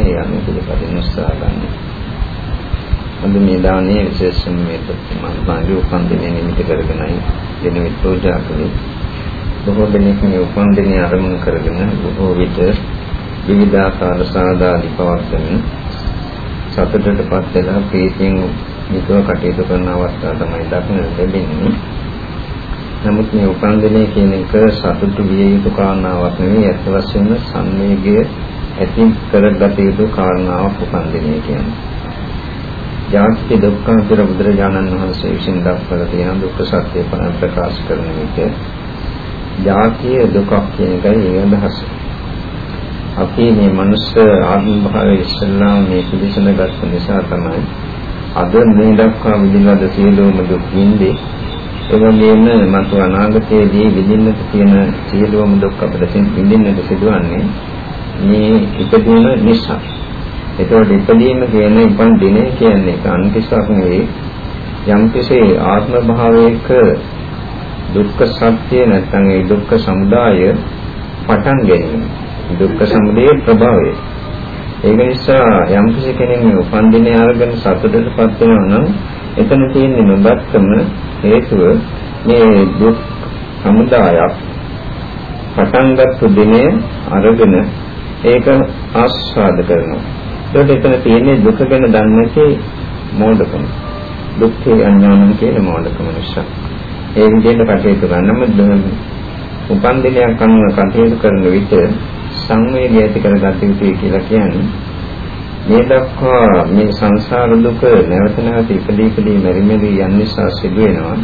යන්නේ පිළිපදින උත්සාහ ගන්න. අද මේ දානයේ විශේෂම මේ මාගේ උපන් දිනේ නිමිති කරගෙනයි දෙනෙත් පූජා කළේ. බොහෝ දෙනෙක් මේ උපන් දිනේ ආරම්භ කරගෙන බොහෝ විට විවිධාකාර සාදාදි පවත්වන සතුටටපත් වෙලා ප්‍රීතියෙන් යුතුව කටයුතු කරන අවස්ථාව තමයි දක්නට ලැබෙන්නේ. නමුත් මේ උපන්දිනය කියන එක සතුටු විය යුතු කාරණාවක් නෙවෙයි අත් වශයෙන්ම සංවේගය ඇති කරගත යුතු කාරණාවක් උපන්දිනය කියන්නේ. ජාති දුක්ඛ අතර බුදුරජාණන් වහන්සේ විසින් දක්වලා තියෙන දුක්ඛ සත්‍ය ප්‍රකාශ කරන විට ජාතිය දුකක් කියන එකයි ඒ අදහස. අපි මේ මනුස්ස ආත්ම භාවයේ ඉස්සල්ලාම මේ පිළිසඳ ගත්ත නිසා තමයි අද මේ දක්වා විඳිනවද සියලුම දුක් විඳේ ඒ වගේම මතු අනාගතයේදී විඳින්නට තියෙන සියලුම දුක් අපිට විඳින්නට සිදුවන්නේ මේ ඉපදීම නිසා. ඒතකොට ඉපදීම කියන උපන් දිනය කියන්නේ අන්තිසක් නෙවෙයි යම් කෙසේ ආත්ම භාවයක දුක්ඛ සත්‍ය නැත්නම් ඒ දුක්ඛ සමුදාය පටන් ගැනීම. දුක්ඛ සමුදය ප්‍රභවය. ඒක නිසා යම් කෙනෙක් මේ උපන් දිනේ අරගෙන සතුටටපත් වෙනවා නම් එතන තියෙන්නේ නොදක්කම හේතුව මේ දුක් සමුදායක් පටන්ගත් දිනේ අරගෙන ඒක ආස්වාද කරනවා. ඒකට එතන තියෙන්නේ දුක ගැන දන්නේ නැති මෝඩකම. දුක්ඛේ අඥානම කියන මෝඩකම නිසා. ඒ විදිහට කටයුතු කරනම උපන් දිනයක් අනුව කටයුතු කරන විට සංවේගය ඇති කරගත යුතුයි කියලා කියන්නේ මේ දක්වා මේ සංසාර දුක නැවත නැවත ඉපදී ඉපදී මෙරි මෙරි යන නිසා සිදු වෙනවා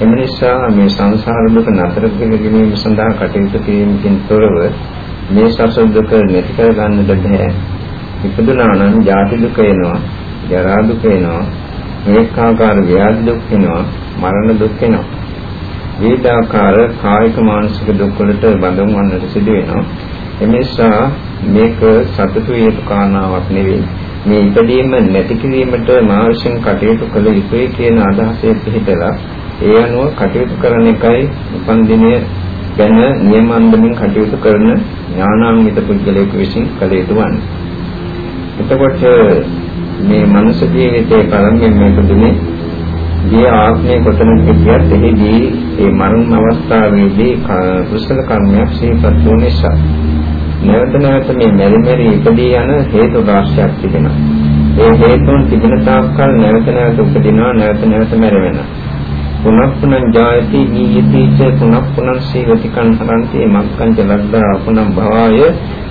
එම නිසා මේ සංසාර දුක නතර කර ගැනීම සඳහා කටයුතු කිරීමකින් තොරව මේ සසර දුක නැති කර ගන්නට බැහැ ඉපදුනා නම් ජාති දුක එනවා ජරා දුක එනවා මේකාකාර ව්‍යාධි දුක් එනවා මරණ දුක් එනවා. විවිධාකාර කායික මානසික දුක් වලට බඳුන් වන්නට සිදු වෙනවා. එනිසා මේක සතුටු වේතු කාරණාවක් නෙවෙයි. මේ ඉදීම නැති කිරීමට මා විසින් කටයුතු කළ යුතුයි කියන අදහසේ පිහිටලා ඒ අනුව කටයුතු කරන එකයි උපන් දිනය ගැන නියමන්දමින් කටයුතු කරන ඥානාන්විත පුද්ගලයෙකු විසින් කළ යුතු වන්නේ. එතකොට මේ මනුෂ්‍ය ජීවිතයේ පළමුවෙන් මේක දුන්නේ ගිය ආත්මයේ කොතනක කියත් එහිදී ඒ මරණ අවස්ථාවේදී කුසල කර්මයක් සිහිපත් වූ නිසා නැවත නැවත මේ මෙරි මෙරි ඉපදී යන හේතු රාශියක් තිබෙනවා. ඒ හේතුන් තිබෙන තාක්කල් නැවත නැවත උපදිනවා නැවත නැවත මැරෙනවා. පුනක් පුනං ජායති නීයති ච පුනක් පුනං සීවති කන්තරන්ති මක්කං ච ලද්දා පුනං භවාය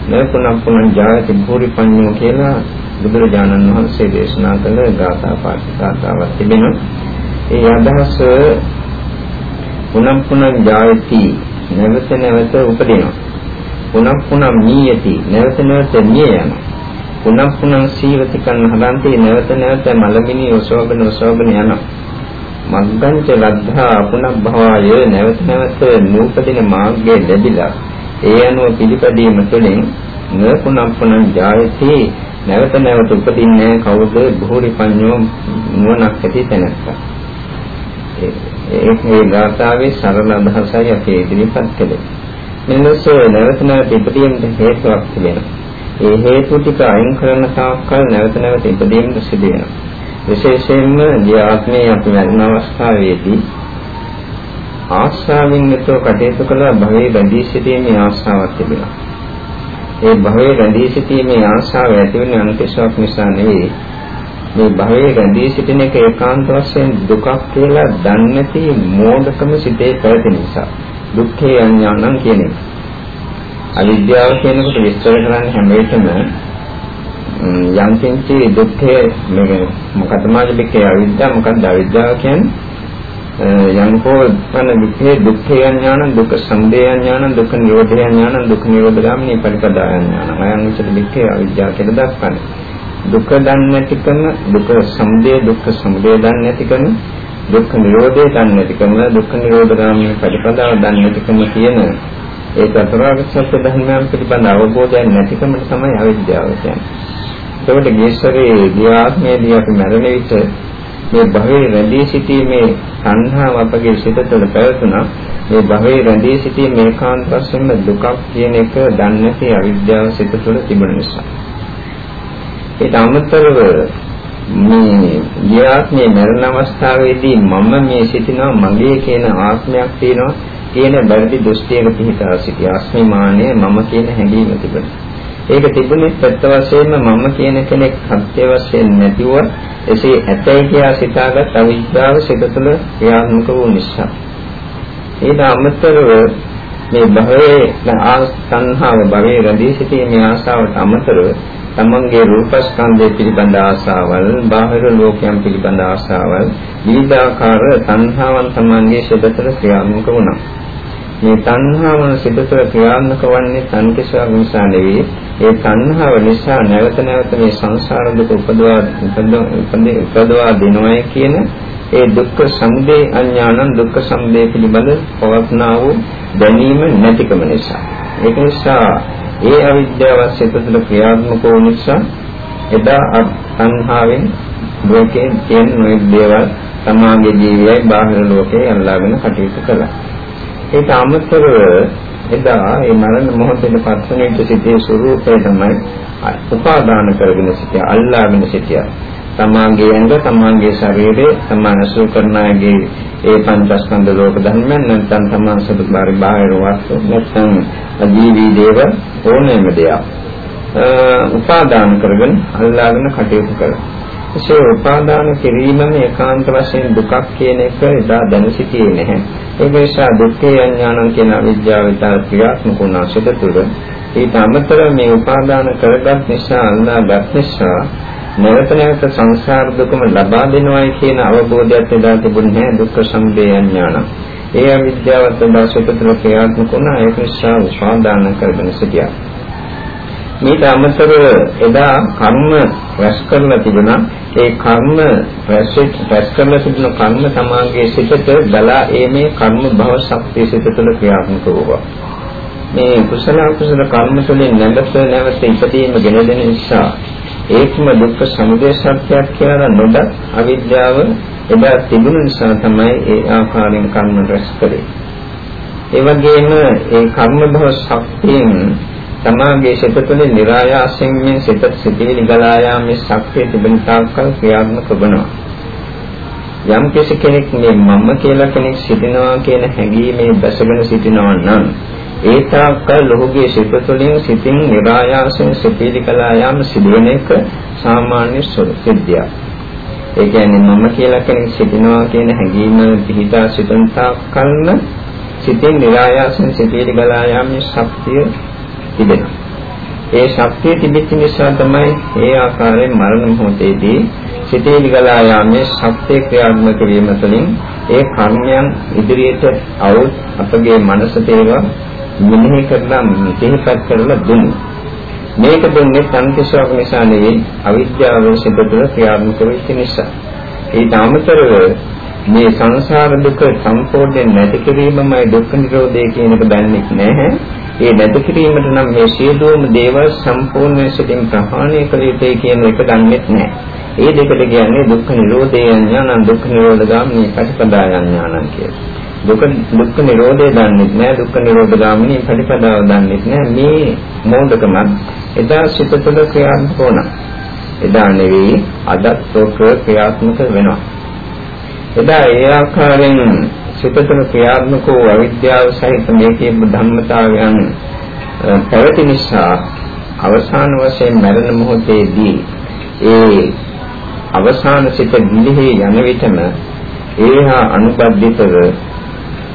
න පුනක් පුනං ජායති භූරි පඤ්ඤෝ කියලා බුදුරජාණන් වහන්සේ දේශනා කළ ගාථා පාඨිකාතාවක් තිබෙනවා. ඒ අදහස පුනක් පුනං ජායති නැවත නැවත උපදිනවා. පුනක් පුනක් මීයති නැවත නැවත මිය යනවා පුනක් පුනක් සීවති කන් හදන්ති නැවත නැවත මලමිනි ඔසවගෙන ඔසවගෙන යනවා මග්ගංච ලද්ධා පුනක් භවය නැවත නැවත නූපදින මාර්ගය ලැබිලා ඒ අනුව පිළිපැදීම තුළින් න පුනක් පුනක් ජායති නැවත නැවත උපදින්නේ කවුද භූරි පඤ්ඤෝ නුවණක් ඇති තැනත්තා ඒ ගාථාවේ සරල අදහසයි අපි ඉදිරිපත් කළේ මෙලෙස නැවත නැවත ඉදීමට හේතුවක් තිබෙනවා. ඒ හේතු ටික අයින් කරන තාක්කල් නැවත නැවත ඉදීමට සිදු වෙනවා. විශේෂයෙන්ම මේ ආත්මයේ අපි මරණ අවස්ථාවේදී ආශාවෙන් යුතුව කටයුතු කළ භවයේ බැඳී සිටීමේ ආශාවක් තිබෙනවා. ඒ භවයේ බැඳී සිටීමේ ආශාව ඇති වෙන අන්තිශාවක් නිසා නෙවෙයි. මේ භවයේ රැඳී සිටින එක ඒකාන්ත වශයෙන් දුකක් කියලා දන්නේ නැති මෝඩකම සිටේ පැවති නිසා. දුක්ඛේ අඥානං කියන එක. අවිද්‍යාව කියනකොට විස්තර කරන්නේ හැම වෙලෙම යම් කිංචි දුක්ඛේ මේ මොකද මාජිකේ අවිද්‍යාව මොකක්ද අවිද්‍යාව කියන්නේ යම්කෝ පන දුක්ඛේ දුක්ඛේ අඥානං දුක්ඛ සමුදය අඥානං දුක්ඛ නිරෝධය අඥානං දුක්ඛ නිරෝධ ගාමිනී පරිපදා අඥානං අයං උච්ච දුක්ඛේ අවිද්‍යාව කියලා දක්වන්නේ. දුක දන්නේ නැතිකම දුක සමුදය දුක්ඛ සමුදය දන්නේ නැතිකම දුක්ඛ නිරෝධය දන්නේ නැතිකම දුක්ඛ නිරෝධ ගාමී ප්‍රතිපදාව දන්නේ නැතිකම කියන ඒ චතුරාර්ය සත්‍ය ධර්මයන් පිළිබඳ අවබෝධයක් නැතිකමට තමයි අවිද්‍යාව කියන්නේ. ඒකට ගේශරේ ගියාත්මයේදී අපි මරණ විට මේ භවයේ රැඳී සිටීමේ සංහාව අපගේ සිත තුළ පැවතුණා. මේ භවයේ රැඳී සිටීමේ ඒකාන්ත වශයෙන්ම දුකක් කියන එක දන්නේ නැති අවිද්‍යාව සිත තුළ තිබෙන නිසා. ඒට අමතරව මේ ගියාත්මේ මරණ අවස්ථාවේදී මම මේ සිටිනවා මගේ කියන ආත්මයක් තියෙනවා කියන වැරදි දෘෂ්ටියක පිහිටා සිටි අස්මිමානය මම කියන හැඟීම තිබෙනවා. ඒක තිබුණේ පැත්ත වශයෙන්ම මම කියන කෙනෙක් සත්‍ය වශයෙන් නැතිව එසේ ඇතයි කියා සිතාගත් අවිද්‍යාව සිත තුළ ක්‍රියාත්මක වූ නිසා. ඊට අමතරව මේ භවයේ ආස්තන්හාව භවයේ රැඳී සිටීමේ ආසාවට අමතරව තමන්ගේ රූපස්කන්ධය පිළිබඳ ආසාවල්, බාහිර ලෝකයන් පිළිබඳ ආසාවල්, විවිධාකාර තණ්හාවන් තමන්ගේ සිතතර ක්‍රියාත්මක වුණා. මේ තණ්හාව සිතතර ක්‍රියාත්මක වන්නේ සංකේශයක් නිසා නෙවෙයි. ඒ තණ්හාව නිසා නැවත නැවත මේ සංසාර දුක උපදවා උපදවා දෙනවයි කියන ඒ දුක්ඛ සමුදය අඥානං දුක්ඛ සමුදය පිළිබඳ පවත්නා වූ දැනීම නැතිකම නිසා. ඒක නිසා ඒ අවිද්‍යාව සිතතර ක්‍රියාත්මක වූ නිසා එදා තණ්හාවෙන් ලෝකයේ තියෙන නොයෙක් දේවල් තමාගේ ජීවිතයයි බාහිර ලෝකේ අල්ලාගෙන කටයුතු කළා. ඒක අමතරව එදා මේ මරණ මොහොතේ පස්සනෙට සිටේ ස්වરૂපය තමයි උපාදාන කරගෙන සිටිය අල්ලාගෙන සිටිය. තමාගේ ඇඟ තමාගේ ශරීරය තමන් අසු කරන අයගේ ඒ පංචස්කන්ධ ලෝක ධර්මයන් නැත්නම් තමන් සබදාරි බාහිර වස්තු නැත්නම් ජීවි දේව ඕනෑම දෙයක් උපාදාන කරගෙන අල්ලාගෙන කටයුතු කළා. එසේ උපාදාන කිරීමම ඒකාන්ත වශයෙන් දුකක් කියන එක එදා දැන සිටියේ නැහැ. ඒ නිසා දුක්ඛේ අඥානං කියන අවිද්‍යාව විතර ක්‍රියාත්මක වුණා සිත තුළ. ඊට අමතරව මේ උපාදාන කරගත් නිසා අල්ලාගත් නිසා නැවත නැවත සංසාර දුකම ලබා දෙනවායි කියන අවබෝධයත් එදා තිබුණේ නැහැ දුක්ඛ සමුදය අඥානං. ඒ අවිද්‍යාවත් එදා සිත තුළ ක්‍රියාත්මක වුණා ඒක නිසා උපාදාන කරගෙන සිටියා. මේට අමතරව එදා කර්ම රැස් කරලා තිබුණා ඒ කර්ම රැස් රැස් කරලා තිබුණ කර්ම තමාගේ සිතට බලා ඒමේ කර්ම භව ශක්තිය සිත තුළ ක්‍රියාත්මක වුණා මේ කුසල කුසල කර්ම තුළින් නැවත නැවත ඉපදීම ගෙන දෙන නිසා ඒකම දුක්ඛ සමුදය සත්‍යයක් කියලා නොදත් අවිද්‍යාව එදා තිබුණ නිසා තමයි ඒ ආකාරයෙන් කර්ම රැස් කළේ ඒ වගේම ඒ කර්ම භව ශක්තියෙන් සමාගයේ සිත තුළ નિરાයාසයෙන් මේ සිත සිටිවිලි ගලා යාමේ ශක්තිය තිබෙන තාක්කල් ක්‍රියාත්මක වෙනවා. යම් කෙනෙක් මේ මම කියලා කෙනෙක් සිටිනවා කියන හැඟීමේ බැසගෙන සිටිනවා නම් ඒ තාක්කල් ඔහුගේ සිත තුළින් සිතින් નિરાයාසයෙන් සිටිවිලි ගලා යාම සිදුවන එක සාමාන්‍ය සිද්ධියක්. ඒ කියන්නේ මම කියලා කෙනෙක් සිටිනවා කියන හැඟීම පිහිටා සිටින තාක්කල්ම සිතින් નિરાයාසයෙන් සිටිවිලි ගලා යාමේ ශක්තිය තිබෙනවා. ඒ ශක්තිය තිබෙච්ච නිසා තමයි ඒ ආකාරයෙන් මරණ මොහොතේදී සිතේ විගලා යාමේ ශක්තිය ක්‍රියාත්මක වීම තුළින් ඒ කර්මයන් ඉදිරියට આવුත් අපගේ මනසට ඒවා මෙනෙහි කරලා සිහිපත් කරලා දුන්නු. මේක දුන්නේ සංකේශයක් නිසා නෙවෙයි අවිද්‍යාව සිත තුළ ක්‍රියාත්මක වෙච්ච නිසා. ඊට අමතරව මේ සංසාර දුක සම්පූර්ණයෙන් නැති කිරීමමයි දුක්ඛ නිරෝධය කියන එක දන්නේ නැහැ. ඒ නැති කිරීමට නම් මේ සියලුම දේවල් සම්පූර්ණ සිතින් ප්‍රහාණය කළ යුතුයි කියන එක දන්නේ නැහැ. ඒ දෙකට කියන්නේ දුක්ඛ නිරෝධය ඥානං දුක්ඛ නිරෝධ ගාමිනී ප්‍රතිපදාය ඥානං කියලා. දුක දුක්ඛ නිරෝධය දන්නේ නැහැ දුක්ඛ නිරෝධ ගාමිනී ප්‍රතිපදාව දන්නේ නැහැ මේ මොහොතකම එදා සිත තුළ ක්‍රියාත්මක වුණා. එදා නෙවෙයි අදත් ක්‍රියාත්මක වෙනවා. එදා ඒ ආකාරයෙන් සිතතන ක්‍රියාත්මක වූ අවිද්‍යාව සහිත මේකේ ධම්මතාවයන් පැවති නිසා අවසාන වශයෙන් මරණ මොහොතේදී ඒ අවසාන සිත ගිලිහි යන විටම ඒහා අනුබද්ධිතව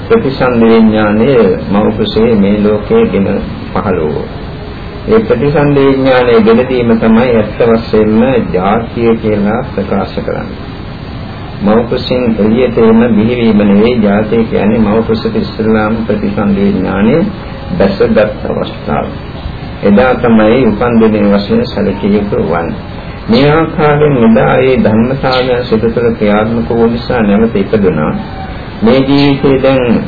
ප්‍රතිසන්දි විඥානය මෞකසේ මේ ලෝකයේ ගෙන පහළ වූ ඒ ප්‍රතිසන්දි විඥානයේ ගෙනදීම තමයි ඇත්ත වශයෙන්ම ජාතිය කියලා ප්‍රකාශ කරන්නේ. මෞකසින් එළියට එන බිහිවීම නෙවෙයි ජාතය කියන්නේ මෞකසට ඉස්ලාම් ප්‍රතිසන්දේ ඥානෙ දැසගත් අවස්ථාව. එදා තමයි උපන් දිනේ වශයෙන් සැලකිය යුතු වන්නේ. මේ ආකාරයෙන් එදා ඒ ධර්මතාවය සිදුතර ක්‍රියාත්මක වූ නිසා නැවත ඉපදුනා. මේ ජීවිතේ දැන්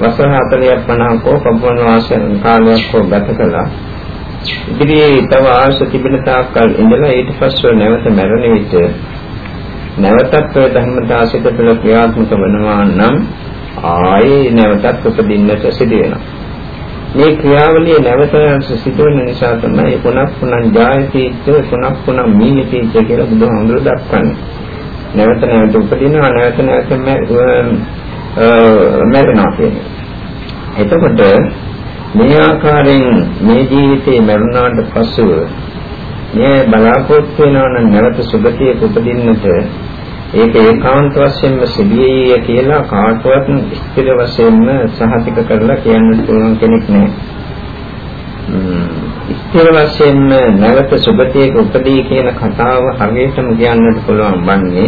වසර 40ක් 50ක කම්පන වාසයන් කාලයක් හෝ ගත කළා. ඉදිරියේ තව ආශ තිබෙන තාක්කල් ඉඳලා ඊට පස්ව නැවත මරණ විට නැවතත් ඔය ධර්මදාසිත තුළ ක්‍රියාත්මක වෙනවා නම් ආයේ නැවතත් උපදින්නට සිදු වෙනවා. මේ ක්‍රියාවලිය නැවත සිදුවෙන නිසා තමයි පුනක් පුනං ජායති පුනක් පුනං මීයති කියලා බුදුහාමුදුරුවෝ දක්වන්නේ. නැවත නැවත උපදිනවා නැවත නැවත මැරෙනවා කියන්නේ. එතකොට මේ ආකාරයෙන් මේ ජීවිතේ මරුණාට පසුව මේ බලාපොරොත්තු වෙනවා නම් නැවත සුගතිය උපදින්නට ඒක ඒකාන්ත වශයෙන්ම සිදුවේ කියලා කාටවත් ස්ථිර වශයෙන්ම සහතික කරලා කියන්න පුළුවන් කෙනෙක් නැහැ. ස්ථිර වශයෙන්ම නැවත සුගතියක උපදී කියන කතාව හරියටම කියන්නට පුළුවන් වන්නේ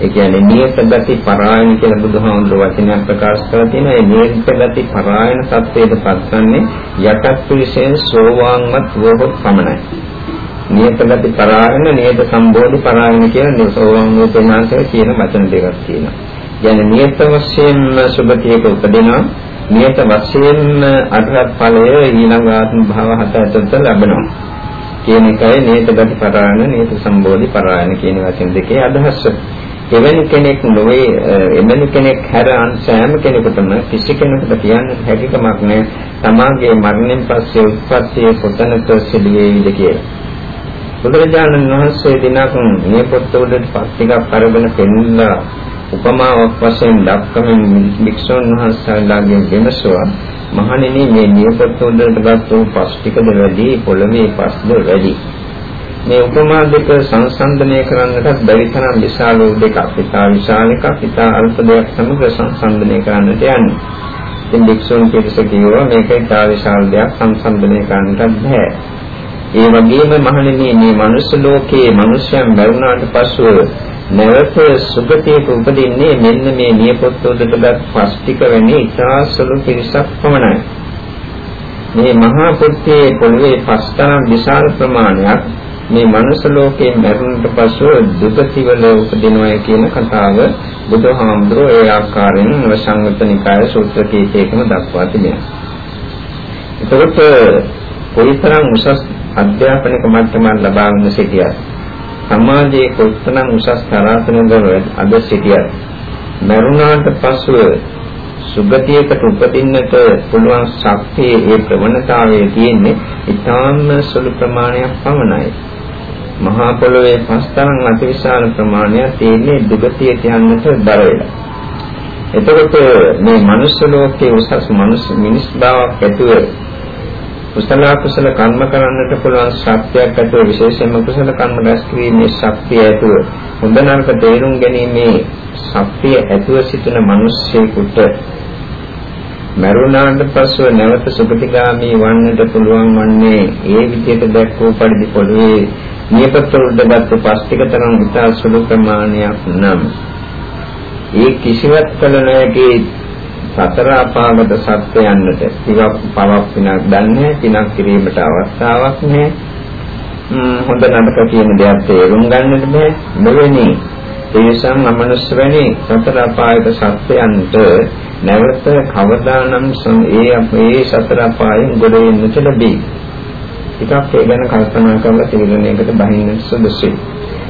ඒ කියන්නේ නියත ගති පරායන කියලා බුදුහාමුදුරුවෝ වචනයක් ප්‍රකාශ කරලා තියෙනවා. ඒ නියත ගති පරායන සත්‍යයට පත්වන්නේ යටත් පිළිසෙන් සෝවාන්වත් වූ පමණයි. නියත ගති පරායන, නියත සම්බෝධි පරායන කියන සෝවාන් වූ ප්‍රමාණය කියන වචන දෙකක් තියෙනවා. කියන්නේ නියත වශයෙන්ම සුභතියක උපදිනවා. නියත වශයෙන්ම අරහත් ඵලය ඊළඟ ආත්ම භාව හත ඇතුළත ලැබෙනවා. කියන එකයි නියත ගති පරායන, නියත සම්බෝධි පරායන කියන වචන දෙකේ අදහස. එවැනි කෙනෙක් නොවේ එවැනි කෙනෙක් හැර අන් සෑම කෙනෙකුටම කිසි කෙනෙකුට කියන්න හැකියාවක් නැහැ තමාගේ මරණයෙන් පස්සේ උත්පත්තිය කොතනක සිදුවේවිද කියලා. බුදුරජාණන් වහන්සේ දිනක් මේ පොත් උඩට පස් ටිකක් අරගෙන පෙන්නලා උපමාවක් වශයෙන් දක්වමින් වික්ෂුන් වහන්සේලාගෙන් විමසුවා මහණෙනි මේ නියපොත් උඩට ගත්ත පස් ටිකද වැඩි පොළවේ පස්ද වැඩි මේ උපමා දෙක සංසන්දනය කරන්නටත් බැරි තරම් විශාල දෙකක්. ඉතා විශාල එකක්, ඉතා අල්ප දෙයක් සමග සංසන්දනය කරන්නට යන්නේ. ඉතින් වික්ෂුන් පිරිස කියනවා මේක ඉතා විශාල දෙයක් සංසන්දනය කරන්නටත් බෑ. ඒ වගේම මහණෙනි මේ මනුස්ස ලෝකයේ මිනිසයන් මරුණාට පසුව නැවත සුගතියක උපදින්නේ මෙන්න මේ නියපොත්ත උඩටගත් පස්තික වෙන්නේ ඉතා සුළු පිරිසක් පමණයි. මේ මහා පුත්තේ පොළවේ පස්තරම් විශාල ප්‍රමාණයක් මේ මනුස්ස ලෝකයේ මරුණට පසුව දුගතිවල උපදිනවා කියන කතාව බුදුහාමුදුරෝ ඒ ආකාරයෙන් වසංගත නිකාය සූත්‍ර කීපයකම දක්වා තිබෙනවා. එතකොට කොයිතරම් උසස් අධ්‍යාපනික මට්ටමක් ලබාගෙන සිටියත් සමාජයේ කොයිතරම් උසස් තරාතනවල අද සිටියත් මරුණාට පසුව සුගතියකට උපදින්නට පුළුවන් ශක්තිය ඒ ප්‍රවණතාවයේ තියෙන්නේ ඊටාම සුළු ප්‍රමාණයක් පමණයි. මහා පොළොවේ පස්තරන් අතිවිශාල ප්‍රමාණයක් තියෙන්නේ දුගතියට යන්නට බර වෙලා. එතකොට මේ මනුෂ්‍ය ලෝකයේ උසස් මනුෂ්‍ය මිනිස් බවක් ඇතුව කුසල කුසල කර්ම කරන්නට පුළුවන් ශක්තියක් ඇතුව විශේෂයෙන්ම කුසල කර්ම රැස් කිරීමේ ශක්තිය ඇතුව හොඳ නරක තේරුම් ගැනීමේ ශක්තිය ඇතුව සිටින මිනිස්සෙකුට මරුණාට පසුව නැවත සුගතිගාමී වන්නට පුළුවන් වන්නේ ඒ විදිහට දැක්වූ පරිදි පොළවේ නියපොත්ත උඩගත් පස්තික තරම් ඉතා සුළු ප්‍රමාණයක් නම් ඒ කිසිවක් කල නොහැකි සතර අපාගත සත්‍යයන්ට ඉවක් පවක් පිනක් දන්නේ පිනක් කිරීමට අවස්ථාවක් නැහැ හොඳ නරක කියන දේත් තේරුම් ගන්නට බෑ මෙවැනි තේසං අමනුෂ්‍ය වැනි සතර අපායක සත්‍යයන්ට නැවත කවදානම් ඒ අපේ සතර අපායෙන් ගොඩ වෙන්නට ලැබේ. ටිකක් ඒ ගැන කල්පනා කරලා තීරණයකට බහින්න සුදුසුයි.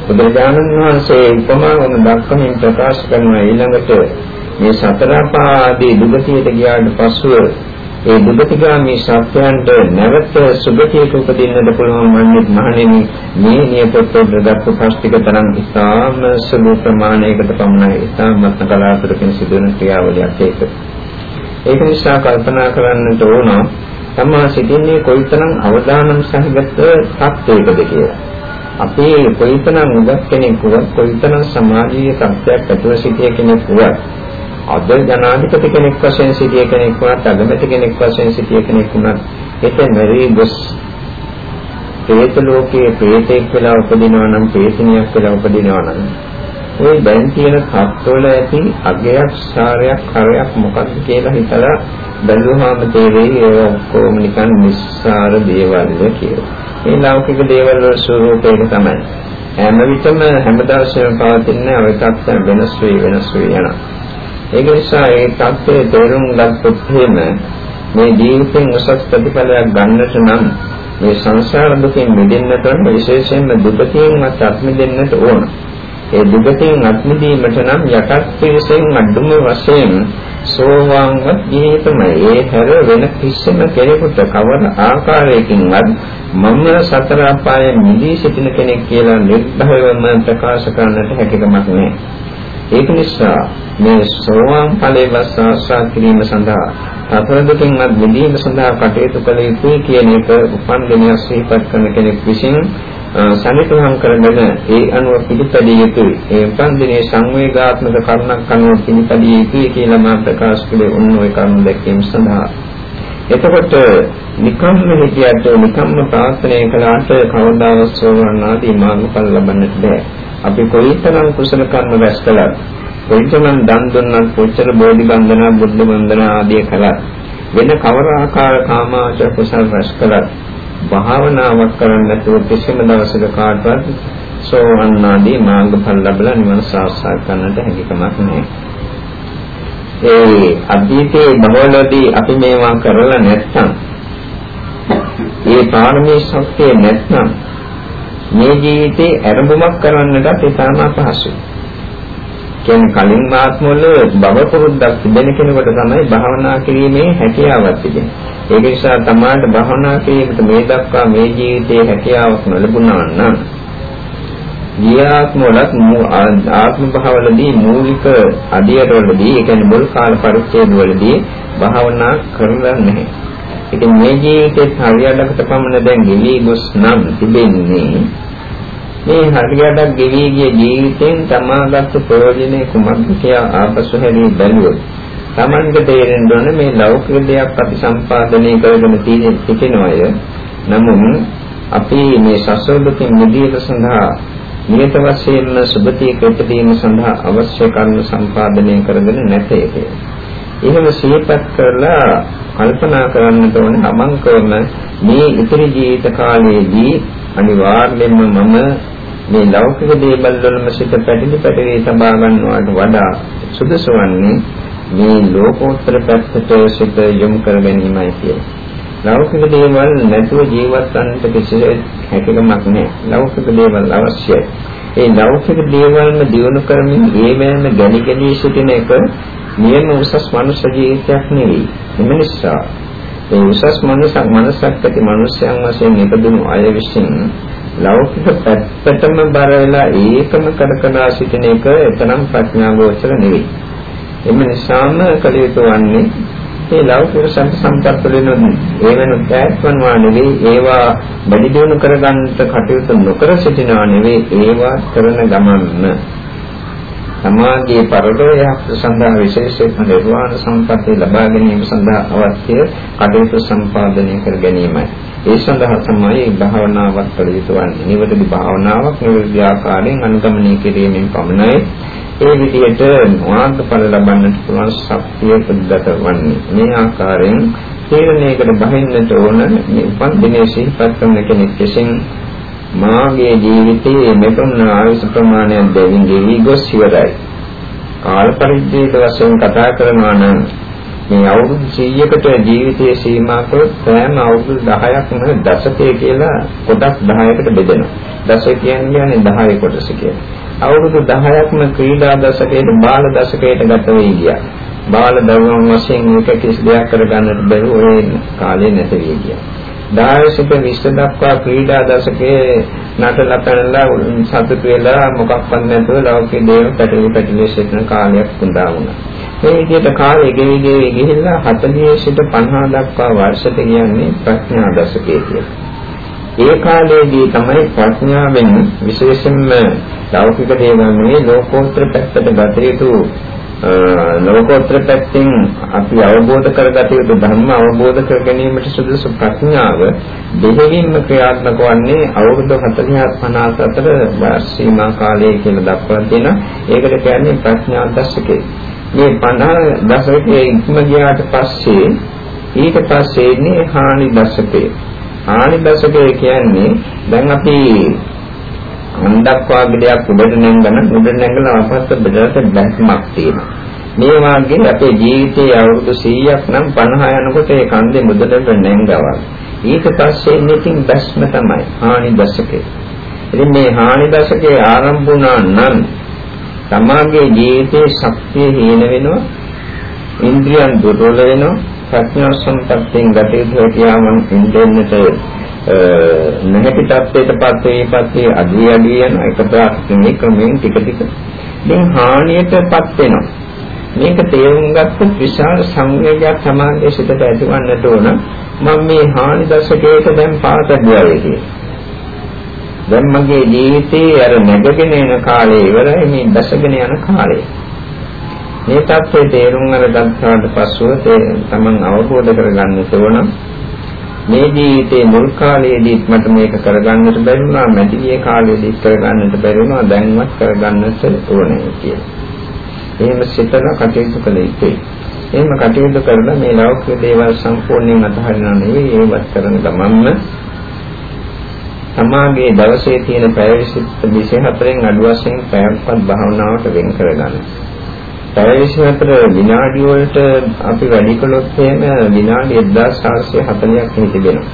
බුදුරජාණන් වහන්සේ උපමාවන දක්වමින් ප්‍රකාශ කරන ඊළඟට මේ සතර අපාදී දුගතියට ගියාට පසුව ඒ දුගතිගාමී සත්‍යයන්ට නැවත සුගතියක උපදින්නට පුළුවන් වන්නේ මහණෙනි මේ නියපොත්තේ දක්ව පස්තික තරම් ඉතාම සුළු ප්‍රමාණයකට පමණයි ඉතාමත් කලාතුරකින් සිදුවන ක්‍රියාවලියක් ඒක. ඒක නිසා කල්පනා කරන්නට ඕන තමා සිටින්නේ කොයිතරම් අවදානම් සහගත තත්ත්වයකද කියලා. අපි කොයිතරම් උගත් කෙනෙක් වුවත් කොයිතරම් සමාජීය තත්ත්වයක් ඇතුළත සිටිය කෙනෙක් වුවත් අද ජනාධිපති කෙනෙක් වශයෙන් සිටිය කෙනෙක් වුණත් අගමැති කෙනෙක් වශයෙන් සිටිය කෙනෙක් වුණත් එතන රීගොස් ප්‍රේත ලෝකයේ ප්‍රේතෙක් වෙලා උපදිනවා නම් ප්‍රේතනියක් වෙලා උපදිනවා නම් ওই දැන් තියෙන සත්වල ඇති අගයක් ශාරයක් කරයක් මොකක්ද කියලා හිතලා බැලුවාම තේරෙයි ඒ ඔක්කොම නිකන් නිස්සාර දේවල් කියලා. මේ ලෞකික දේවල් වල ස්වરૂපයක තමයි. හැම විටම හැමදාම පවතින අවකත්ත වෙනස් වෙයි වෙනස් වෙයි යනවා. ඒක නිසා ඒ தත්ත්වයේ තේරුම් ගත්තොත් එහෙම මේ ජීවිතෙන් උසස් ප්‍රතිඵලයක් ගන්නට නම් මේ සංසාර දුකෙන් මිදෙන්නට නම් විශේෂයෙන්ම දුකෙන්වත් අත් මිදෙන්නට ඕන. ඒ දුකෙන් අත් මිදීමට නම් යටත් පිරිසෙන් අඩුම වශයෙන් සෝවාන්වත් ජීවිතමයි. ඒ හැර වෙන කිසිම කෙනෙකුට කවර ආකාරයකින්වත් මම සතර අපායේ මිදී සිටින කෙනෙක් කියලා නිර්භයවම ප්‍රකාශ කරන්නට හැකියාවක් නැහැ. ඒක නිසා මේ සෝවාන් ඵලයේ වස්සාසා කිරීම සඳහා සතර දුකින්වත් මිදීම සඳහා කටයුතු කළ යුතුයි කියන එක උපන් දිනය සිහිපත් කරන කෙනෙක් විසින් සනිටුහම් කරගෙන ඒ අනුව පිළිපැදිය යුතුයි. ඒ උපන් දිනේ සංවේගාත්මක කරුණක් අනුව පිළිපැදිය යුතුයි කියලා මා ප්‍රකාශ කළේ උන් ওই කරුණ දැක්වීම සඳහා. එතකොට නිකම්ම හිතියට නිකම්ම ප්‍රාර්ථනා කළාට කවදාවත් සෝවාන් ආදී මාර්ගඵල ලබන්නට බෑ. අපි කොයිතරම් කුසල කර්ම රැස් කළත් කොයිතරම් දන් දුන්නත් කොච්චර බෝධි වන්දනා බුද්ධ වන්දනා ආදී කළත් වෙන කවර ආකාර කාමාචර කුසල රැස් කළත් භාවනාවක් කරන්නේ නැතුව කිසිම දවසක කාටවත් සෝවන් ආදී මාර්ගඵල ලැබලා නිවන සාක්ෂාත් කරන්නට හැකියාවක් නැහැ. ඒ අතීතයේ බහවලදී අපි මේවා කරලා නැත්නම් ඒ පාරමී ශක්තිය නැත්නම් මේ ජීවිතේ ආරම්භමක් කරන්නටත් ඉතාම අපහසුයි. කියන්නේ කලින් ආත්මවල බව පුරුද්දක් තිබෙන කෙනෙකුට තමයි භාවනා කිරීමේ හැකියාවක් තිබෙන්නේ. ඒක නිසා තමාට භාවනා කිරීමට මේ දක්වා මේ ජීවිතයේ හැකියාවක් ලැබුණා නම් ගියාත්මවලත් ආත්ම භාවවලදී මූලික අධ්‍යයනවලදී ඒ කියන්නේ මුල් කාල පරිච්ඡේදවලදී භාවනා කරලා නැහැ. ඉතින් මේ ජීවිතේ හරියටකට පමණ දැන් ගෙවි ගොස් නම් තිබෙන්නේ මේ හරියට ගෙවි ගිය ජීවිතෙන් තමාගත් ප්‍රයෝජනේ කුමක්ද කියලා ආපසු හැරී බැලුවොත් Tamanට තේරෙන්න ඕනේ මේ ලෞකික දෙයක් අපි සම්පාදනය කරගෙන තියෙන තිකෙනවය. නමුත් අපි මේ සසෝදකින් මිදීම සඳහා නියත වශයෙන්ම සුභතියක ඉදීම සඳහා අවශ්‍ය කර්ම සම්පාදනය කරගෙන නැත ඒක. එහෙම සිහිපත් කරලා කල්පනා කරන්නට ඕනේ අමංකවම මේ ඉතිරි ජීවිත කාලයේදී අනිවාර්යයෙන්ම මම මේ ලෞකික දේවල් වලම සිත පැටලි පැටලි සබා ගන්නවට වඩා සුදුසු වන්නේ මේ ලෝකෝත්තර පැත්තට සිත යොමු කර ගැනීමයි කියන්නේ. ලෞකික දේවල් නැතුව ජීවත් වන්නට කිසිසේත් හැකියාවක් නැහැ. ලෞකික දේවල් අවශ්‍යයි. ඒ ලෞකික දේවල්ම දියුණු කරමින් ඒවැම ගැලි ගැලී සිටින එක නියම උසස් මනුෂ්‍ය ජීවිතයක් නෙවෙයි. එම නිසා ඒ උසස් මනුෂ්‍ය මනසක් ඇති මනුෂ්‍යයන් වශයෙන් ඉපදුණු අය විසින් ලෞකික පැත්තටම බර වෙලා ඒකම කරකනා සිටින එක එතරම් ප්‍රඥාගෝචර නෙවෙයි. එම නිසාම කළ යුතු වන්නේ මේ ලෞකික සම්ප සම්පත් වලින් ඒ වෙන පැත්වන්වා නෙවෙයි ඒවා බඩි දිනු කරගන්නට කටයුතු නොකර සිටිනවා නෙවෙයි ඒවා කරන ගමන්න සමාජයේ පරිලෝයයක් සඳහා විශේෂයෙන්ම නිර්වාණ සම්පත්තිය ලබා ගැනීම සඳහා අවශ්‍ය කටයුතු සම්පාදනය කර ගැනීමයි. ඒ සඳහා තමයි භාවනාවක් කළ යුතු වන්නේ. නිවැරදි භාවනාවක් නිවැරදි ආකාරයෙන් අනුගමනය කිරීමෙන් පමණයි ඒ විදිහට මාර්ගඵල ලබන්නට පුළුවන් ශක්තිය පුද්ගත වන්නේ. මේ ආකාරයෙන් තීරණයකට බහින්නට ඕන මේ උපන් දිනේ සිහිපත් කරන කෙනෙක් විසින් මාගේ ජීවිතයේ මෙතුන් ආයුෂ ප්‍රමාණය දෙවින් ගෙවි ගොස් ඉවරයි. කාල පරිච්ඡේද වශයෙන් කතා කරනවා නම් මේ අවුරුදු 100කට ජීවිතයේ සීමා කරොත් සෑම අවුරුදු 10ක්ම දශකය කියලා කොටස් 10කට බෙදෙනවා. දශක කියන්නේ 10 කොටස කියලා. අවුරුදු 10ක්ම ක්‍රීඩා දශකයට බාල දශකයට ගත වෙයි ගියා. බාල දරුවන් වශයෙන් එක කිසි දෙයක් කරගන්නට බැරුව ඒ කාලේ නැති වෙයි ගියා. 10 20 දක්වා ක්‍රීඩා දශකයේ නටලා පැනලා සතුට වෙලා මොකක්වත් නැතුව ලෞකික දේව පැටලි පැටලි සිටින කාලයක් පුදා වුණා. මේ විදිහට කාලය ගෙවි ගෙවි ගිහිල්ලා 40 සිට 50 දක්වා වර්ෂයට කියන්නේ ප්‍රඥා දශකයේ කියලා. ඒ කාලයේදී තමයි ප්‍රඥාවෙන් විශේෂයෙන්ම ලෞකික දේවල් නෙවෙයි ලෝකෝත්තර පැත්තට ගත යුතු ලෝකෝත්තර පැත්තෙන් අපි අවබෝධ කරගත යුතු ධර්ම අවබෝධ කර ගැනීමට සුදුසු ප්‍රඥාව දෙහිවින්ම ක්‍රියාත්මක වන්නේ අවුරුදු 40 50 අතර සීමා කාලය කියලා දක්වලා තියෙනවා. ඒකට කියන්නේ ප්‍රඥා දශකේ. මේ 50 දශකයේ ඉක්ම ගියාට පස්සේ ඊට පස්සේ ඉන්නේ හානි දශකේ. හානි දශකය කියන්නේ දැන් අපි අන්දක් වාගේ දෙයක් උඩට නැංගන උඩට නැංගලා අපස්ස බෙදලා බැස්මක් තියෙනවා. මේ වාගේ අපේ ජීවිතයේ අවුරුදු 100ක් නම් 50 යනකොට ඒ කන්දේ මුදලට නැංගවා. ඊට පස්සේ ඉතින් බැස්ම තමයි හානි දශකේ. ඉතින් මේ හානි දශකේ ආරම්භ වුණා නම් තමාගේ ජීවිතයේ ශක්තිය හීන වෙනවා. ඉන්ද්‍රියන් දුර්වල වෙනවා ප්‍රඥා සම්පත්තියෙන් ගත යුතු හැකියාවන් ඉන්දෙන්නට නැහැටි තත්ත්වයටපත් වේපත්ේ අදී අදී යන එක ප්‍රාථමික ක්‍රමයෙන් ටික ටික. දැන් හානියටපත් වෙනවා. මේක තේරුම් ගත්තොත් විශාල සංවේගයක් සමාජයේ සිටට ඇතිවන්නට ඕන. මම මේ හානි දශකයක දැන් පාතඩියයි කියන්නේ දැන් මගේ ජීවිතේ අර නැගගෙන එන කාලේ ඉවරයි මේ දැසගෙන යන කාලේ. මේ தත්ත්වයේ තේරුම් අරගත්තාට පස්සෙ තමන් අවබෝධ කරගන්න ඕන. මේ ජීවිතේ මුල් කාලයේදීත් මට මේක කරගන්නට බැරි වුණා මැදිවියේ කාලයේදීත් කරගන්නට බැරි වුණා දැන්වත් කරගන්නට ඕනේ කියලා. එහෙම සිතලා කටයුතු කළ යුතුයි. එහෙම කටයුතු කරලා මේ ලෞකික දේවල් සම්පූර්ණයෙන් අතහරිනා නෙවෙයි ඒවත් කරන ගමන්ම තමාගේ දවසේ තියෙන පැය 24න් අඩු වශයෙන් පැයක්වත් භාවනාවට වෙන් කරගන්න. පැය 24 විනාඩි වලට අපි වැඩි කළොත් එහෙම විනාඩි 1440ක් හිටිනවා.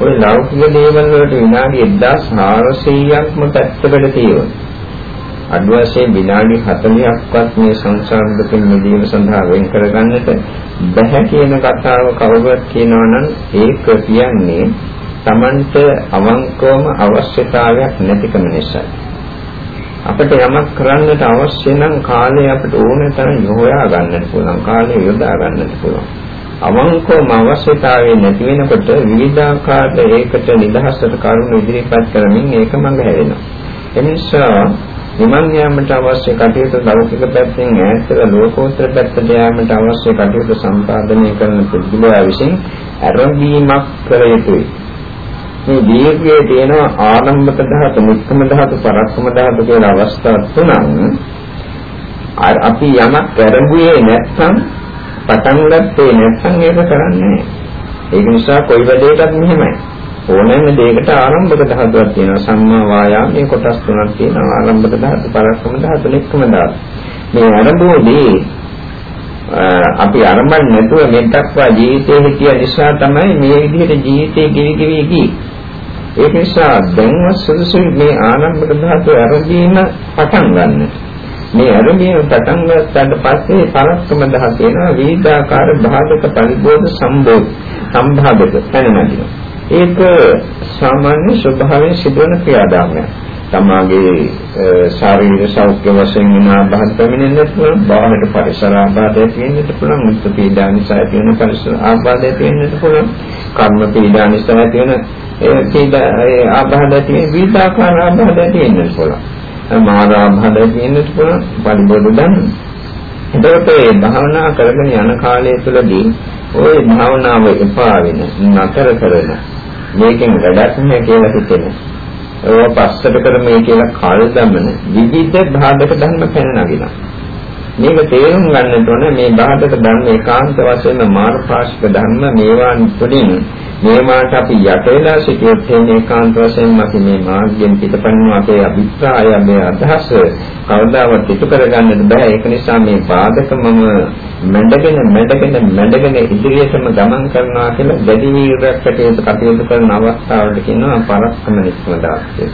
ඔය ලෞකික දේවල් වලට විනාඩි 1400ක්ම පැත්තකට තියෙනවා. අඩු වශයෙන් විනාඩි 40ක්වත් මේ සංසාර දුකින් මිදීම සඳහා වෙන් කරගන්නට බැහැ කියන කතාව කවුරුත් කියනවා නම් ඒක කියන්නේ Tamanට අවංකවම අවශ්‍යතාවයක් නැතිකම නිසා. අපිට යමක් කරන්නට අවශ්‍ය නම් කාලය අපිට ඕන තරම් හොයා ගන්නට පුළුවන් කාලය යොදා ගන්නට පුළුවන්. අවංකවම අවශ්‍යතාවය නැති වෙනකොට විවිධාකාර ඒකට නිදහසට කරුණු ඉදිරිපත් කරමින් ඒක මඟ හැරෙනවා. එනිසා නිමන් යාමට අවශ්‍ය කටයුතු ලෞකික පැත්තෙන් ඈතට ලෝකෝත්තර පැත්තට යාමට අවශ්‍ය කටයුතු සම්පාදනය කරන පුද්ගලයා විසින් අරඹීමක් කර යුතුයි. මේ දීර්ඝයේ තියෙන ආරම්භක ධාතු, මුක්කම ධාතු, පරක්කම ධාතු කියන අවස්ථා තුනක් අපි යමක් කරගුවේ නැත්නම් පටන් ගත්තේ නැත්නම් ඒක කරන්නේ ඒක නිසා කොයි වැඩේකත් මෙහෙමයි. ඕනෑම දෙයකට ආරම්භක ධාතුවක් තියෙනවා. සම්මා වායාමයේ කොටස් තුනක් තියෙනවා. ආරම්භක ධාතු, පරක්කම ධාතු, නික්කම ධාතු. මේ ආරම්භෝදී අපි අරඹන්නේ නැතුව මෙතක්වා ජීවිතේ හිටිය නිසා තමයි මේ විදිහට ජීවිතේ ගෙවි ගෙවි ගියේ. ඒක නිසා දැන්වත් සුදුසුයි මේ ආනන්දක ධාතු අරදීන පටන් ගන්න. මේ අරදීන පටන් ගන්නට පස්සේ පරක්කම ධාතු වෙනවා විවිධාකාර බාධක පරිබෝධ සම්බෝධ සම්භාධක පැනනදිනවා. ඒක සාමාන්‍ය ස්වභාවයෙන් සිදුවන ක්‍රියාදාමයක්. තමාගේ ශාරීරික සෞඛ්‍ය වශයෙන් වෙන ආබාධ පැමිණෙන්නත් පුළුවන් බාහිර පරිසර ආබාධය තියෙන්නත් පුළුවන් මුත් පීඩා නිසා තියෙන පරිසර ආබාධය තියෙන්නත් පුළුවන් කර්ම පීඩා නිසා තියෙන ඒ පීඩා ඒ ආබාධය තියෙන විවිධාකාර ආබාධය තියෙන්නත් පුළුවන් මාර ආබාධය තියෙන්නත් පුළුවන් පරිබෝධ දන්න එතකොට මේ භාවනා කරගෙන යන කාලය තුළදී ওই භාවනාව එපා වෙන නතර කරන මේකෙන් වැඩක් නැහැ කියලා හිතෙනවා ඒවා පස්සට කරමේ කියලා කල් දමන විවිධ බාධක ධර්ම පැන නගිනවා. මේක තේරුම් ගන්නට ඕන මේ බාධක ධර්ම ඒකාන්ත වශයෙන්ම මාර්ගපාශික ධර්ම මේවා තුළින් මේවාට අපි යට වෙලා සිටියොත් එන්නේ ඒකාන්ත වශයෙන්ම අපි මේ මාර්ගයෙන් පිටපන්න අපේ අභිප්‍රාය අපේ අදහස කවදාවත් ඉටු කරගන්නට බෑ ඒක නිසා මේ බාධක මම මැඩගෙන මැඩගෙන මැඩගෙන ඉදිරියටම ගමන් කරනවා කියලා දැඩි වීරයක් කටයුතු කටයුතු කරන අවස්ථාවලට කියනවා පරක්කම නිස්මදාස්ය.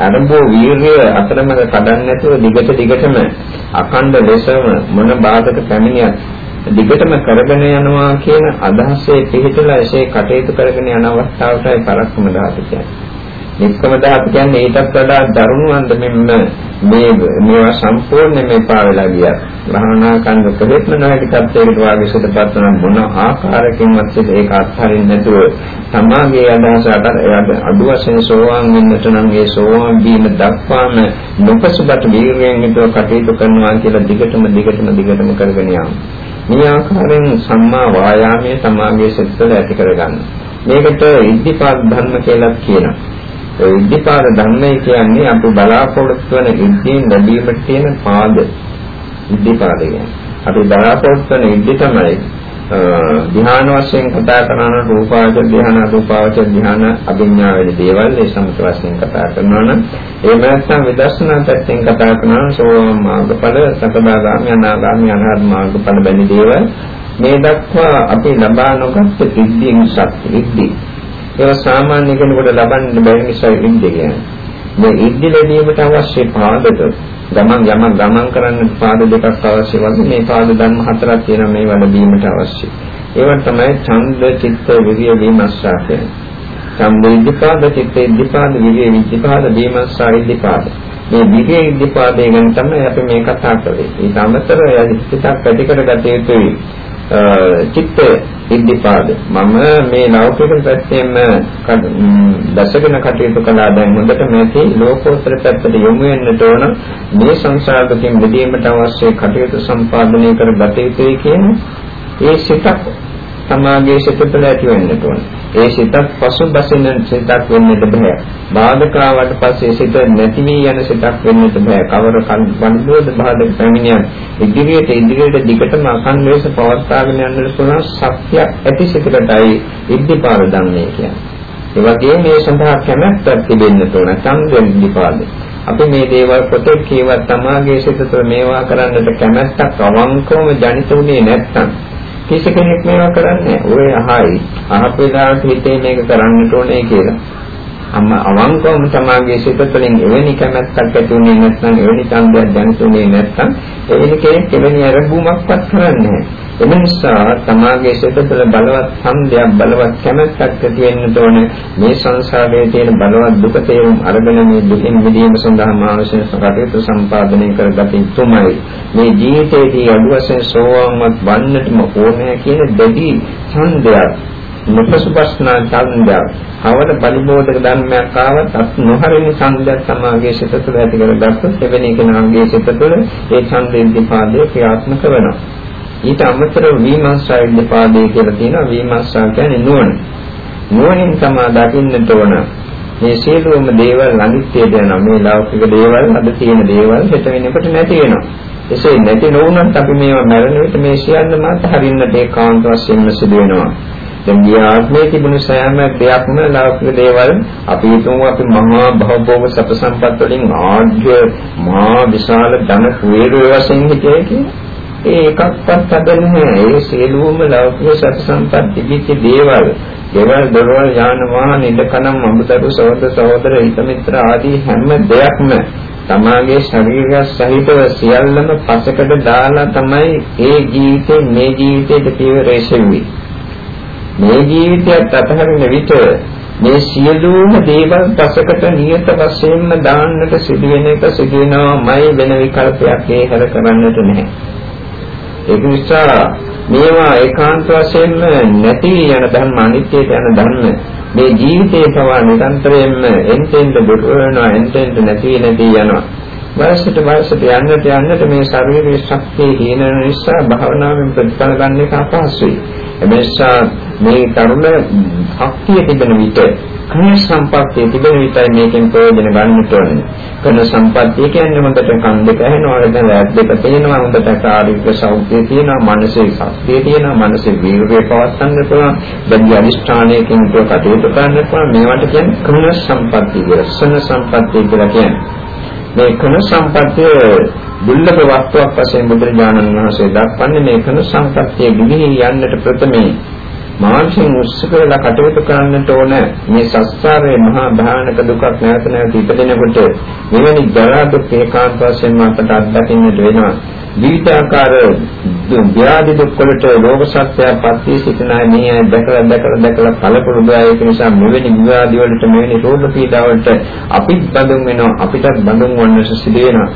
අරඹෝ වීරිය අතරමඟ කඩන්න නැතුව දිගට දිගටම අඛණ්ඩ ලෙසම මොන බාධක පැමිණියත් දිගටම කරගෙන යනවා කියන අදහසේ පිළිතුරලා එසේ කටයුතු කරගෙන යන අවස්ථාවටයි පරක්කම ධාතු කියන්නේ. නික්කම ධාතු කියන්නේ ඊටත් වඩා දරුණු අන්දමින්ම මේ මේවා සම්පූර්ණයෙන් මේ පාවෙලා ගියා. භාවනා කන්ද කොහෙත්ම නැති තත්ත්වයකට වාගේ සිටපත් වන මොන ආකාරකින්වත් ඒක අත්හරින්න නැතුව තමාගේ අදහස අඩු වශයෙන් සෝවාන් වෙන්නට නම් ඒ සෝවාන් වීම දක්වාම නොපසුබට වීර්යයෙන් යුතුව කටයුතු කරනවා කියලා දිගටම දිගටම දිගටම කරගෙන යනවා. මේ ආකාරයෙන් සම්මා වායාමයේ තමාගේ සිත්වල ඇති කරගන්න. මේකට ඉද්ධිපාද ධර්ම කියලා කියනවා. ඒ ඉද්ධිපාද ධර්මය කියන්නේ අපි බලාපොරොත්තු වන ඉද්ධීන් ලැබීමට තියෙන පාද ඉද්ධිපාද කියන්නේ. අපි බලාපොරොත්තු වන ඉද්ධි තමයි ධ්‍යාන වශයෙන් කතා කරන රූපාවචර ධ්‍යාන අරූපාවචර ධ්‍යාන අභිඥා වල දේවල් ඒ සමත වශයෙන් කතා කරනවා නම් එහෙම නැත්නම් විදර්ශනා පැත්තෙන් කතා කරනවා සෝවාන් මාර්ගඵල සකදාගාමි අනාගාමි අරහත් මාර්ගඵල බැනි දේවල් මේ දක්වා අපි ලබා නොගත් සිද්ධීන් සත්‍ය ඉද්දී ඒවා සාමාන්‍ය කෙනෙකුට ලබන්න බැරි නිසා ඉන්නේ කියන්නේ. මේ ඉද්දි ලැබීමට අවශ්‍ය පාදක ගමන් යමක් ගමන් කරන්න පාද දෙකක් අවශ්‍ය වගේ මේ පාද ධර්ම හතරක් තියෙනවා මේ වල බීමට අවශ්‍ය. ඒවා තමයි ඡන්ද චිත්ත විරිය විමර්ශා කියන්නේ. ඡන්ද ඉද්ධිපාද චිත්ත ඉද්ධිපාද විරිය විද්ධිපාද විමර්ශා ඉද්ධිපාද. මේ විරිය ඉද්ධිපාදේ ගැන තමයි අපි මේ කතා කරේ. ඊට අමතරව යදිස්තික් පැති කරගත යුතුයි. චිත්ත ඉද්ධිපාද. මම මේ ලෞකික පැත්තෙම දැසගෙන කටයුතු කළා. දැන් හොඳට මේකේ ලෝකෝත්තර පැත්තට යොමු වෙන්නට ඕන. මේ සංසාර දුකින් මිදීමට අවශ්‍ය කටයුතු සම්පාදනය කර ගත යුතුයි කියන ඒ සිතක් තමාගේ සිත තුළ ඇති වෙන්නට ඕන. ඒ සිතක් පසුබසින සිතක් වෙන්නට බෑ. බාධකාවට පස්සේ සිත නැති වී යන සිතක් වෙන්නට බෑ. කවර වන්දෝද බාධක පැමිණියන් ඉදිරියට ඉදිරියට දිගටම අකණ්ඩව පවත්වාගෙන යන්නට පුළුවන් ශක්තියක් ඇති සිතකටයි ඉද්ධිපාර ධම්මේ කියන්නේ. ඒ වගේම මේ සඳහා කැමැත්තක් තිබෙන්න ඕන. සංගෙන් ඉද්ධිපාදේ. අපි මේ දේවල් පොතේ කියවත් තමාගේ සිත තුළ මේවා කරන්නට කැමැත්තක් අවංකවම ජනිත උනේ නැත්නම් කිසි කෙනෙක් මේවා කරන්නේ ඔය අහයි අහපු වෙලාවට හිතේ මේක කරන්නට ඕනේ කියලා. අම්ම අවංකවම තමාගේ සිත තුළින් එවැනි කැමැත්තක් ඇති වුණේ නැත්නම් එවැනි ඡන්දයක් දැනුනේ නැත්නම් එවැනි කෙනෙක් එවැනි අරබුමක්වත් කරන්නේ නැහැ. එම නිසා තමාගේ සිත තුළ බලවත් ඡන්දයක් බලවත් කැමැත්තක් ඇති වෙන්න ඕනේ. මේ සංසාරයේ තියෙන බලවත් දුක තේරුම් අරගෙන මේ දුකින් මිදීම සඳහා මානසික කටයුතු සම්පාදනය කරගත යුතුමයි මේ ජීවිතයේදී අඩු වශයෙන් සෝවාන්වත් වන්නටම ඕනේ කියන දෙවි ඡන්දයක් මුපසුපස්නා ඡන්දයක් අවද පරිබෝධක ධර්මයක් ආවත් අත් නොහරින ඡන්දයක් සමාගයේ සිත තුළ ඇති කරගත්තොත් එවැනි කෙනාගේ සිත තුළ ඒ ඡන්දෙන් දීපාදේ ක්‍රියාත්මක වෙනවා. ඊට අමතරව විමර්ශා විපාදේ කියලා තියෙනවා විමර්ශා කියන්නේ නුවණ. නුවණින් තමයි දකින්නට ඕන. මේ සියලුම දේවල් අනිත්‍යද යනවා. මේ ලෞකික දේවල් අද තියෙන දේවල් හෙට වෙනකොට නැති වෙනවා. එසේ නැති නොවුනත් අපි මේවා මරණ විට මේ සියල්ල මාත් හරින්නට ඒකාන්ත වශයෙන්ම සිදු වෙනවා. දැන් ගිය ආත්මයේ තිබුණු සෑම දෙයක්ම ලෞකික දේවල් අපි හිතමු අපි මහා භවභෝග සප සම්පත් වලින් ආර්ය මහා විශාල ධන කුවේර වශයෙන් හිතේ කියලා. ඒ එකක්වත් අද නැහැ. ඒ සියලුම ලෞකික සත් සම්පත් තිබිච්ච දේවල්, දේවල් දරවල් යාන වාහන ඉදකනම් අමුතරු සහෝදර සහෝදර හිත මිත්‍ර ආදී හැම දෙයක්ම තමාගේ ශරීරය සහිතව සියල්ලම පසකට දාලා තමයි ඒ ජීවිතේ මේ ජීවිතේට පියවරේසෙන්නේ. මේ ජීවිතයත් අතහරින විට මේ සියලුම දේවල් පසකට නියත වශයෙන්ම දාන්නට සිදුවෙන එක සිදුවෙනවාමයි වෙන විකල්පයක් ඒ හැර කරන්නට නැහැ. ඒක නිසා මේවා ඒකාන්ත වශයෙන්ම නැති යන ධර්ම අනිත්‍යයට යන ධර්ම මේ ජීවිතේ පවා නිරන්තරයෙන්ම එන්ටෙන්ට දුර වෙනවා එන්ටෙන්ට නැති නැති යනවා. වයසට වයසට යන්නට යන්නට මේ ශරීරයේ ශක්තිය හීන නිසා භාවනාවෙන් ප්‍රතිඵල ගන්න එක අපහසුයි. එමේසා මේ තරුණ ශක්තිය තිබෙන විට කන සම්පත්තිය තිබෙන විතරයි මේකෙන් ප්‍රයෝජන ගන්නට ඕනේ. කන සම්පත්තිය කියන්නේ හොඳට කන් දෙක ඇහෙනවා, එතන ඇස් දෙක තියෙනවා, හොඳට ශාරීරික සෞඛ්‍යය තියෙනවා, මානසික ශක්තිය තියෙනවා, මානසික වීර්යය පවත්වන්න පුළුවන්, බැඳි අනිෂ්ඨානයකින් කටයුතු කරන්න පුළුවන්. මේවට කියන්නේ කන සම්පත්තිය කියලා, සන සම්පත්තිය කියලා කියන්නේ. මේ කන සම්පත්තිය දුර්ලභ වස්තුවක් වශයෙන් බුදුරජාණන් වහන්සේ දක්වන්නේ මේ කන සම්පත්තිය ගිහි යන්නට ප්‍රථමයෙන් මානසික උත්සකලා කටයුතු කරන්නට ඕන මේ සංස්කාරයේ මහා භයානක දුකක් නැවත නැවත ඉපදෙනකොට මෙවැනි ජරා දුක් ඒකාන්ත වශයෙන්ම අපට අත්දකින්නට වෙනවා. විවිධාකාර ව්‍යාධි දුක් වලට රෝග සත්‍ය පත්‍ය සිටින මේ දැකලා දැකලා දැකලා කලපුරුදු අය ඒක නිසා මෙවැනි ව්‍යාධි වලට මෙවැනි රෝග පීඩා වලට අපිත් බඳුන් වෙනවා අපිටත් බඳුන් වන්නට සිදු වෙනවා.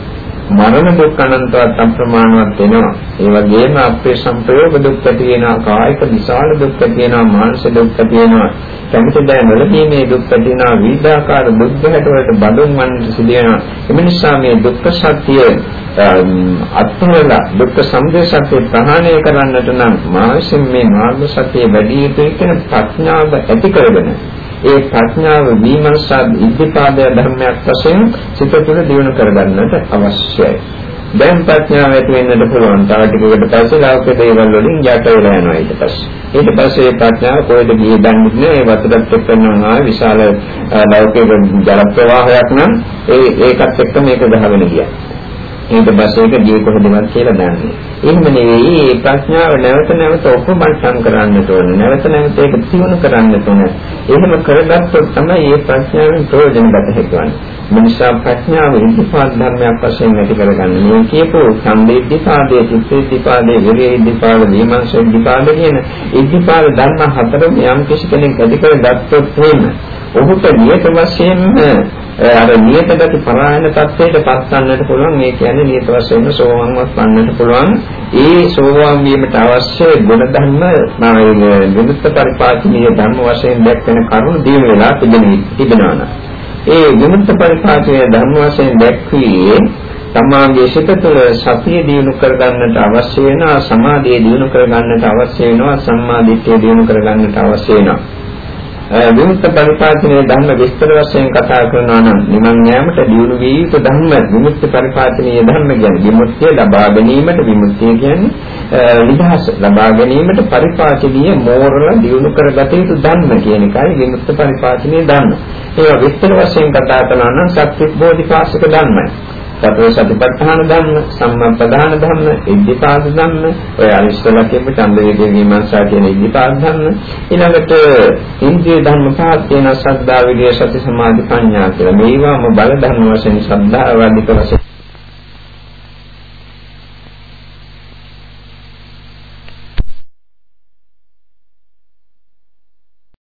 මරණ දුක් අනන්තවත් අප්‍රමාණවත් වෙනවා. ඒ වගේම අපේ සංප්‍රයෝග දුක් ඇති වෙනවා, කායික විශාල දුක් ඇති වෙනවා, මානසික දුක් ඇති වෙනවා. කැමති දෑ නොලැබීමේ දුක් ඇති වෙනවා, විවිධාකාර දුක් ගැට වලට බඳුන් වන්නට සිදු වෙනවා. එම නිසා මේ දුක්ඛ සත්‍ය අත්හොලා දුක්ඛ සමුදය සත්‍ය ප්‍රහාණය කරන්නට නම් මානසික මේ මාර්ග සත්‍ය වැඩි යුතුයි කියන ප්‍රඥාව ඇති කරගෙන ඒ ප්‍රඥාව විමර්ශා ඉද්ධිපාද ධර්මයක් වශයෙන් සිත තුළ දියුණු කරගන්නට අවශ්‍යයි. දැන් ප්‍රඥාව ඇති වෙන්නට පුළුවන්. තව ටිකකට පස්සේ ලෞකික දේවල් වලින් යට වෙලා යනවා ඊට පස්සේ. ඊට පස්සේ මේ ප්‍රඥාව කොහෙද ගියේ දන්නේ නැහැ. ඒ වතුරත් එක්ක යනවා විශාල ලෞකික ජල ප්‍රවාහයක් නම් ඒ ඒකත් එක්ක මේක ගහගෙන ගියා. ඊට පස්සේ ඒක දී කොහෙදවත් කියලා දන්නේ. එහෙම නෙවෙයි මේ ප්‍රඥාව නැවත නැවත ඔපමණ්ඩම් කරන්නට ඕන. නැවත නැවත ඒක තියුණු කරන්නට ඕන. එහෙම කරගත්තොත් තමයි මේ ප්‍රඥාවෙන් ප්‍රයෝජන ගත හැකිවන්නේ. මිනිසා ප්‍රඥාව ඉදිපාද ධර්මයක් වශයෙන් ඇති කරගන්න. මේ කියපු සම්දේද්ධිපාදයේ චිත්තේද්ධිපාදයේ විරේද්ධිපාද විමර්ශනද්ධිපාද කියන ඉද්ධිපාද ධර්ම හතරම යම් කිසි කෙනෙක් ඇති කරගත්තොත් එහෙම ඔහුට නියත වශයෙන්ම අර නියත ගති පරායන තත්ත්වයට පත්වන්නට පුළුවන්. මේ කියන්නේ නියත වශයෙන්ම සෝවාන්වත් වන්නට පුළුවන්. ඒ සෝවාන් වීමට අවශ්‍ය ගුණ ධර්ම විමුක්ත පරිපාලනීය ධර්ම වශයෙන් දැක්වෙන කරුණු දීම වෙලා තිබෙනවා ඒ විමුක්ත පරිපාලනීය ධර්ම වශයෙන් දැක්වියේ තමාගේ සිත තුළ සතිය දිනු කරගන්නට අවශ්‍ය වෙනවා සමාධිය දිනු කරගන්නට අවශ්‍ය වෙනවා සම්මා දිට්ඨිය දිනු කරගන්නට අවශ්‍ය වෙනවා. විමුක්ත පරිපාලනයේ ධර්ම විස්තර වශයෙන් කතා කරනවා නම් නිමන් යාමට දියුණු වී යුතු ධර්ම විමුක්ත පරිපාලනයේ ධර්ම කියන්නේ විමුක්තිය ලබා ගැනීමට විමුක්තිය කියන්නේ නිදහස ලබා ගැනීමට පරිපාලනීය මෝරල දියුණු කරගත යුතු ධර්ම කියන එකයි විමුක්ත පරිපාලනයේ ධර්ම. ඒවා විස්තර වශයෙන් කතා කරනවා නම් සත්‍ය බෝධිපාශක ධර්මයි. සතර සතිපට්ඨාන ධම්ම, සම්මප්පදාන ධම්ම, ඉද්ධිපාද ධම්ම, ඔය අනිස්සලා කියපු ඡන්දවේදී විමර්ශා කියන ඉද්ධිපාද ධම්ම. ඊළඟට ඉන්ද්‍රිය ධර්ම පහක් තියෙන සද්ධා විරිය සති සමාධි ප්‍රඥා කියලා. මේවාම බල ධර්ම වශයෙන් සද්ධා වර්ධික වශයෙන්